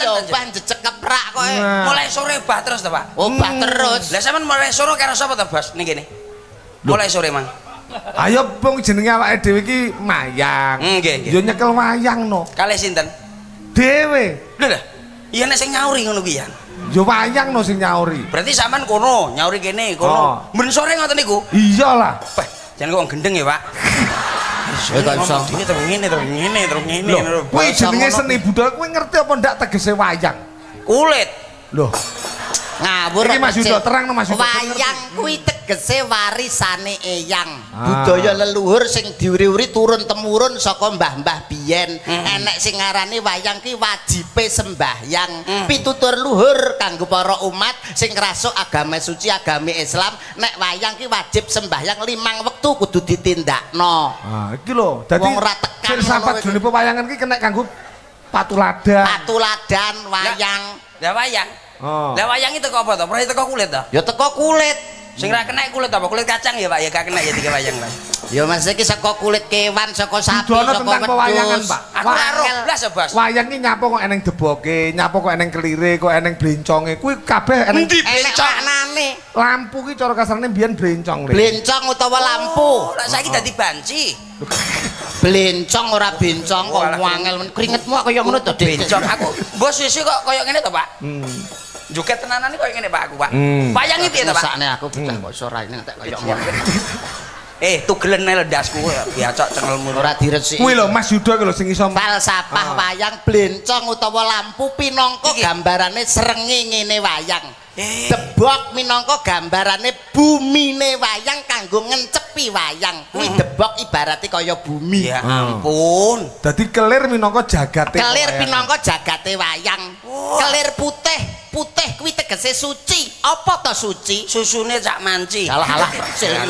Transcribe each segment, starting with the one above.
ya obah jejeg keprak kok. eh. Mulai sore bah terus to, Pak. Obah terus. Lah sampean mulai sore karo sapa to, Bos? Ning kene. Mulai sore, Mang. Ayo pung jenenge awake dhewe iki mayang. Nggih, nggih. Yo nyekel wayang no. Kalih sinten? Dhewe. Lho lah. Iya nek sing nyauri ngono kuwi ya. Yo wayang no sing nyauri. Berarti sampean kono, nyauri kene, kono. Oh. Men sore ngoten niku. Iyalah. Wah, jangan kok gendeng ya, Pak. Iso. Terus ngene, terus ngene, terus ngene. Loh, terus- kuwi jenenge seni budaya. Kuwi ngerti apa ndak tegese wayang? Kulit. Loh, Ngawur. Iki Mas. Yudo, terang no, Mas Yudo. Wayang kuwi tegese warisane eyang. Ah. Budaya leluhur sing diuri-uri turun temurun saka mbah-mbah biyen. Hmm. Enek sing ngarani wayang ki wajibe sembahyang. Hmm. Pitutur luhur kanggo para umat sing ngrasuk agama suci agama Islam, nek wayang ki wajib sembahyang limang wektu kudu ditindakno. ah iki lho. Dadi Wong ora tekan iki. jane pewayangan iki kena kanggo patuladan. Patuladan wayang. Lah wayang. Oh. Lah wayang itu kok apa to? Pernah teko kulit to? Ya teko kulit. Sing ra kena kulit apa? Kulit kacang ya, Pak. Ya gak kena ya tiga wayang, Pak. Ya mas iki saka kulit kewan, saka sapi, saka tentang pewayangan, wedhus. Pak. Aku ora roh blas ya, Bos. Wayang iki nyapa kok eneng deboke, nyapa kok eneng kelire, kok eneng blenconge. Kuwi kabeh eneng Endi Enek bencong? maknane. lampu ki cara kasarane biyen blencong Le. Blencong utawa lampu. Oh, lah saiki dadi banci. Blencong ora bencong kok Oh, alah. wangel men keringetmu kok kaya ngono to, Dik. Bencong aku. Bos sisi kok koyo ngene to, Pak? Hmm. Joget tenanan koyo ngene, Pak, aku, Pak. Hmm. Wayangi piye to, Pak? Mesakne aku bocah kok iso raine nek kaya ngono. Eh, tugelen ae ledasku biacok cengelmu. Ora diresiki. Kuwi lho Mas Yudo ki lho sing iso falsafah Ah. wayang blencong utawa lampu pinangka gambarane srenge ngene wayang. Eh. Debok minangka gambarane bumine wayang kanggo ngencepi wayang. Kuwi Hmm. debok ibarate kaya bumi. Ya ampun. Dadi kelir minangka jagate. Kelir pinangka jagate wayang. Kelir putih, putih kuwi tegese suci. Apa to suci? Susune cak manci. Alah alah,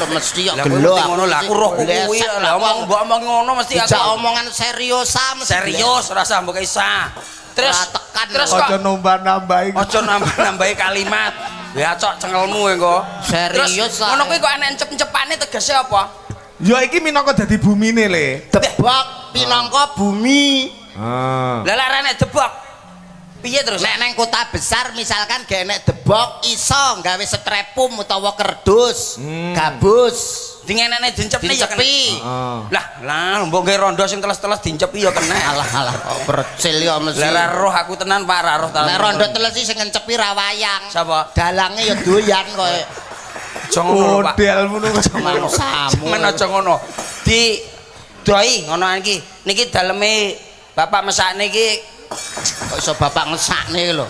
mesti yo gelo ngono lah aku roh kuwi lah omong mbok omong ngono mesti aku. Omongan seriusan mesti Serius rasa mbok isa. Terus tekan terus lho. kok Aja nombah-nambahi. Ojo nambah-nambahi kalimat. Ya cok cengelmu engko. Serius ngono kuwi kok ana encep-encepane tegese apa? Ya iki minangka dadi bumine Le. Debok pinangka bumi. Ah. Lah larane debok. Piye terus? Nek neng kota besar misalkan gak enek debok iso gawe strepum utawa kerdus, Hmm. gabus, dingenene dincepne ya kena. Ah. Lah, lah mbok gawe rondo sing teles-teles dincepi ya kena. Alah alah kok bercil ya mesti. Lah roh aku tenan Pak, ra roh ta. Nek rondo telesi sing ngencepi ra wayang. Sapa? Dalange ya doyan koyo Aja ngono lho, Pak. Model ngono. mansamu. Men aja ngono. Di doi ngono iki. Niki daleme Bapak mesakne iki Kok iso bapak ngesakne lho.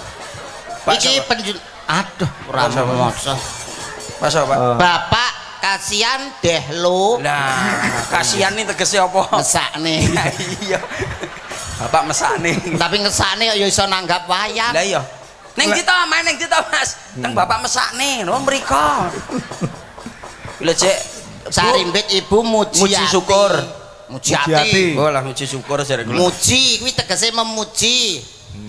Iki sapa? penjun Aduh, ora Pak, sapa? maksa. Mas Pak. Ah. Bapak kasihan deh lo Lah, kasihan nih tegese apa? ngesakne. Iya. Bapak mesakne. Tapi ngesakne ya iso nanggap wayang. Lah iya. Ning kita main ning kita Mas. Teng Bapak mesakne, lho mriko. Lho Cek, Sarimbit ibu muji Muji ati. syukur. Muji Muji ati. Oh lah muji syukur jare kula. Muji kuwi tegese memuji.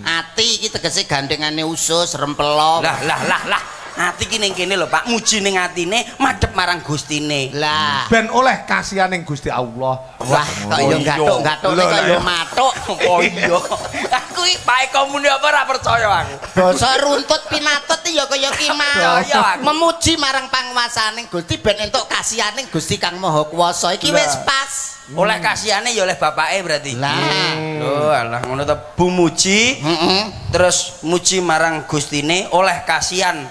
Ati iki tegese gandengane usus rempelok. Lah lah lah lah. Ati ki ning kene lho Pak, muji ning atine madhep marang Gustine. Lah. Ben oleh kasihan ning Gusti Allah. Wah, kok yo gatuk-gatuk kok yo ya. matuk. Oh iya. Aku iki pae komune apa ora percaya aku. Basa runtut pinatut ya kaya ki mau. Iya, aku. Memuji marang panguwasaning Gusti ben entuk kasihaning Gusti Kang Maha Kuwasa. Iki wis pas. Oleh kasihane ya oleh bapake berarti. Lah. Oh alah ngono ta bumuji Heeh. terus muji marang Gustine oleh kasihan.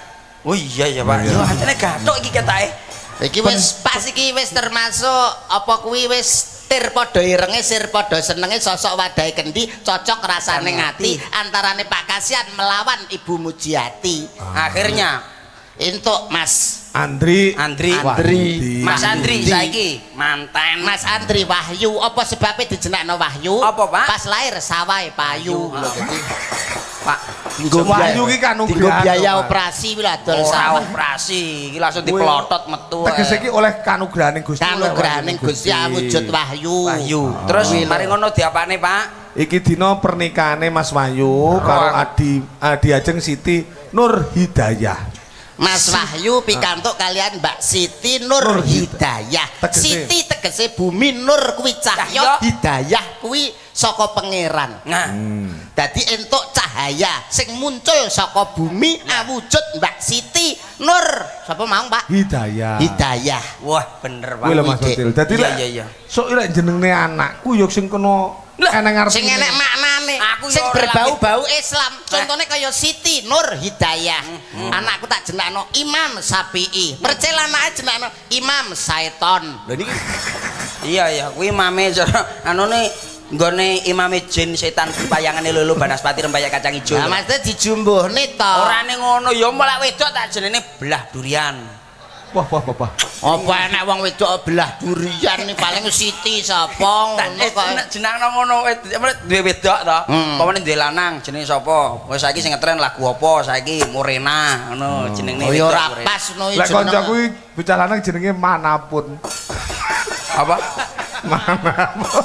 Oh iya ya Pak. Yo antene gathuk iki ketake. Iki wis pas iki wis termasuk apa kuwi wis tir padha irenge sir padha senenge sosok wadahe kendi cocok rasane ngati antarane Pak Kasihan melawan Ibu Mujiati. Akhirnya Entuk Mas Andri Andri. Andri. Mas Andri saiki manten. Mas Andri Wahyu apa sebabnya dijenakno Wahyu? Apa, Pak? Pas lahir sawahe payu. Lho, jadi Pak Dinggo Wahyu biaya- ki kan dinggo nugrahan, biaya operasi kuwi lah dol sawah. operasi, iki langsung diplotot metu. Tegese iki oleh kanugrahaning Gusti. Kanugrahaning Gusti awujud Wahyu. Wahyu. Terus Kuwi lho. mari ngono diapane, Pak? Iki dina pernikahanne Mas Wahyu karo. Adi Adi Ajeng Siti Nur Hidayah. Mas Wahyu pikantuk kalian Mbak Siti Nur Nur Hidayah. Siti tegese bumi Nur kuwi Cahya. cahya, Hidayah kuwi saka pangeran. Nah, Dadi entuk cahaya sing muncul saka bumi awujud Mbak Siti Nur. Sapa mau, Pak? Hidayah. Hidayah. wah bener Kuwi lho Pak. Mas Fatil. Dadi Iya, lek iya, iya. sok lek jenenge anakku yo sing kena eneng ngarep. Sing enek maknane, Aku sing berbau-bau Islam. Contohnya kaya Siti Nur Hidayah. Hmm. Anakku tak jenakno Imam Sapi'i. Percil anake jenakno Imam Saiton. Lho niki Iya iya, kuwi imame anune nggone imame jin setan bayangane lulu banaspati rembaya kacang ijo. Lah maksudnya dijumbuhne to. Orane ngono ya mulak wedok tak jenenge belah durian. Wah wah wah. wah. Apa enek wong wedok belah durian nih paling Siti sapa ngono kok. jenengno ngono wed- duwe wedok to. Hmm. Pamane duwe lanang jenenge sapa? Wis saiki sing ngetren lagu apa? Saiki Morena ngono jenenge Oh ya ora pas no Lek kanca kuwi bocah lanang jenenge manapun. apa? Manapun.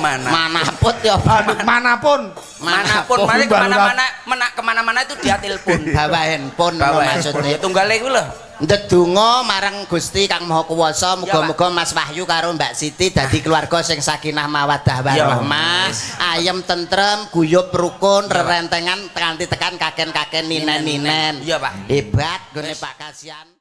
Mana? manapun ya Aduh, manapun. Manapun, Manapun, mana baru kemana-mana, mena, kemana-mana itu dia telepon. bawa handphone Bawa maksudnya. tunggale kuwi lho. Ndedonga marang Gusti Kang Maha Kuwasa muga-muga Mas Wahyu karo Mbak Siti dadi keluarga sing sakinah mawaddah warahmah, ayem tentrem, guyub rukun, rerentengan kanthi tekan kaken-kaken ninen-ninen. Iya, Pak. Hebat gone Pak Kasian.